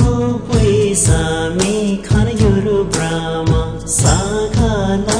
गोपसा मे खयु रुप्रह साघ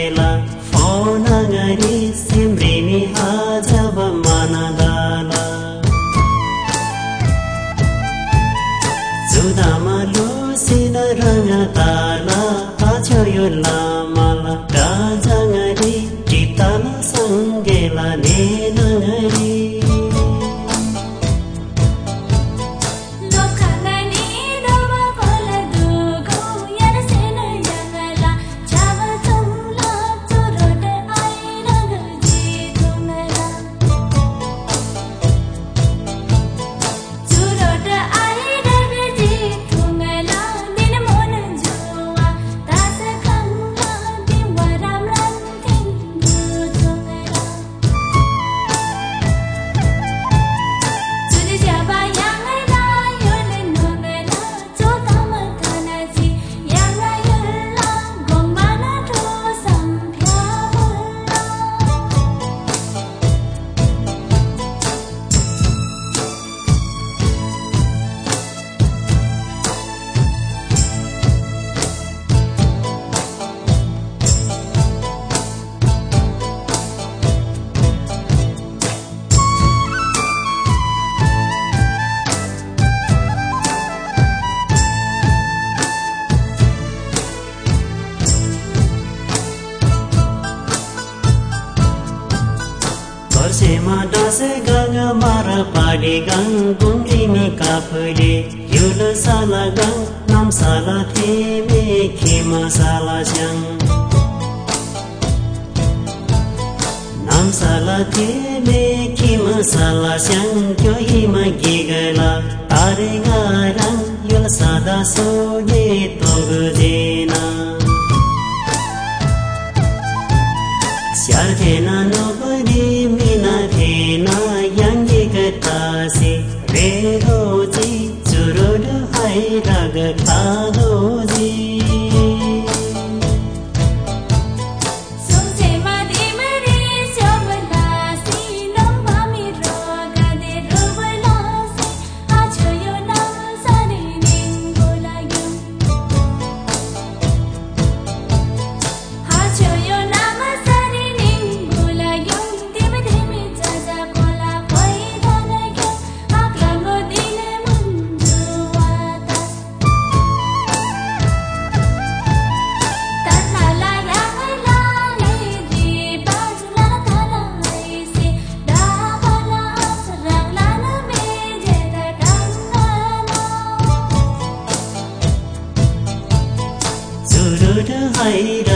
सेमा दस गङ मार पाडे गङ गुङ्गिनी काफले। युल साला गङ नाम साला थे मे खेमा साला नाम साला थे खेमा साला क्योही गे गला? तारे गारं युल सादा सोने तोग عيدا